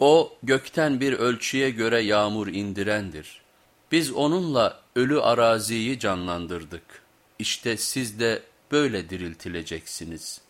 O gökten bir ölçüye göre yağmur indirendir. Biz onunla ölü araziyi canlandırdık. İşte siz de böyle diriltileceksiniz.''